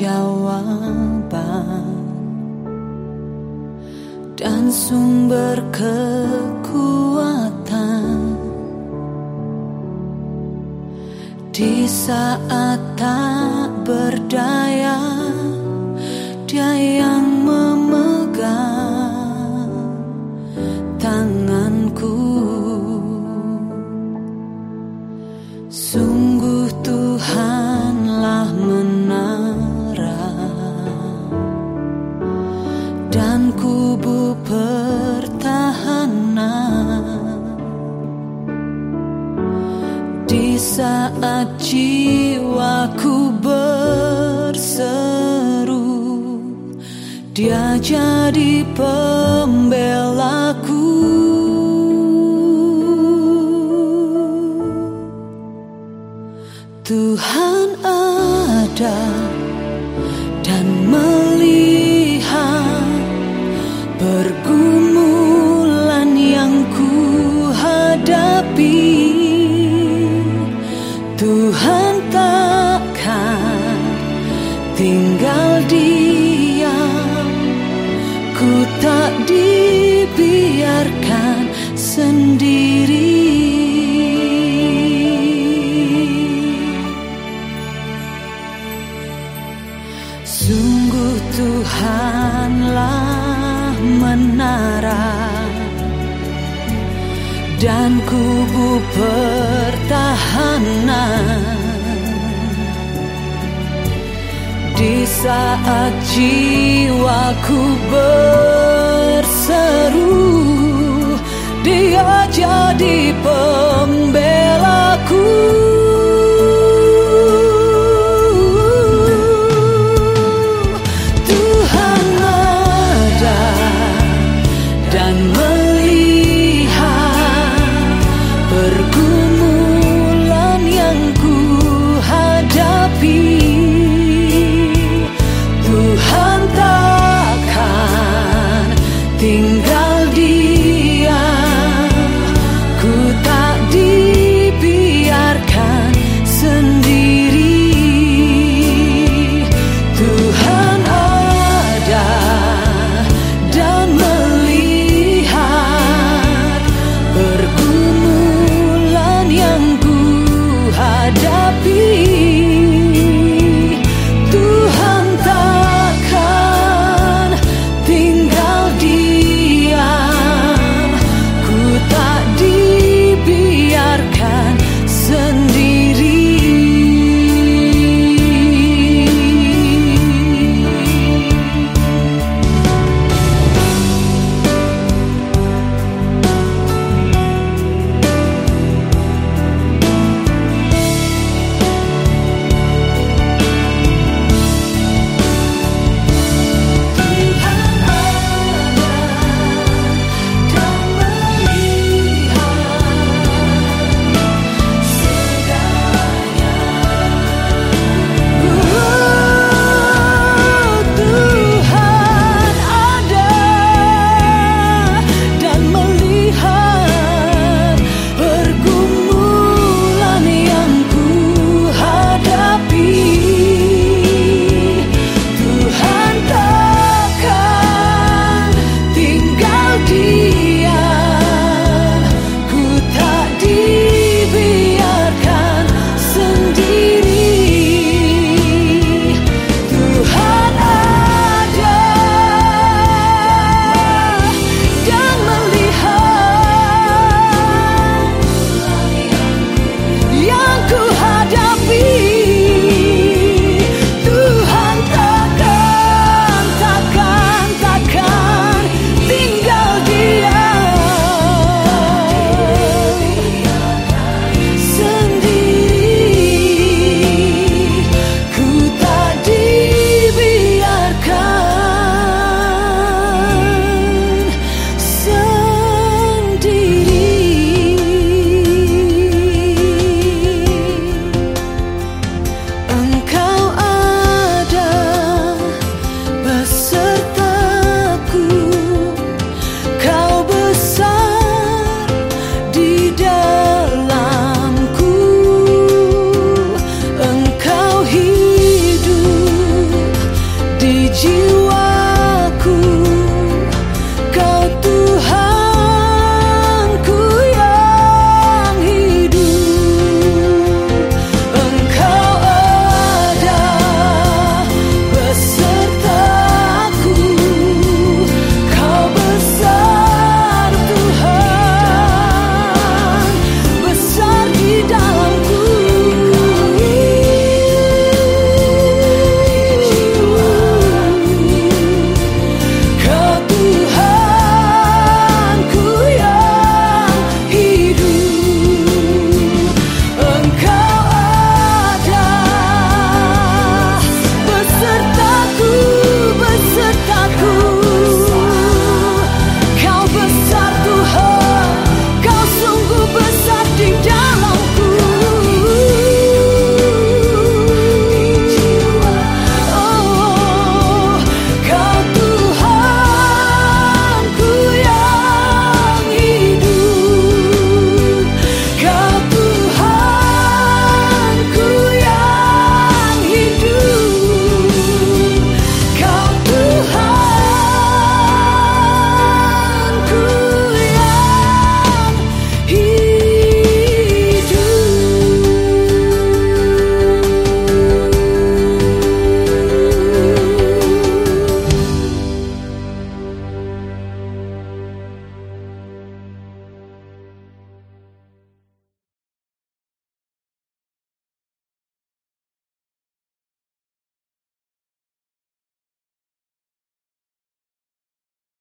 jawaban dan sumber kekuatan di saat tak berdaya dia yang memegang tanganku. Sungguh di saat jiwaku berseru dia jadi pembelaku. Tuhan ada dan melihat pergumulan yang ku hadapi dan kubu pertahanan. Di saat jiwaku berseru dia jadi pembelaku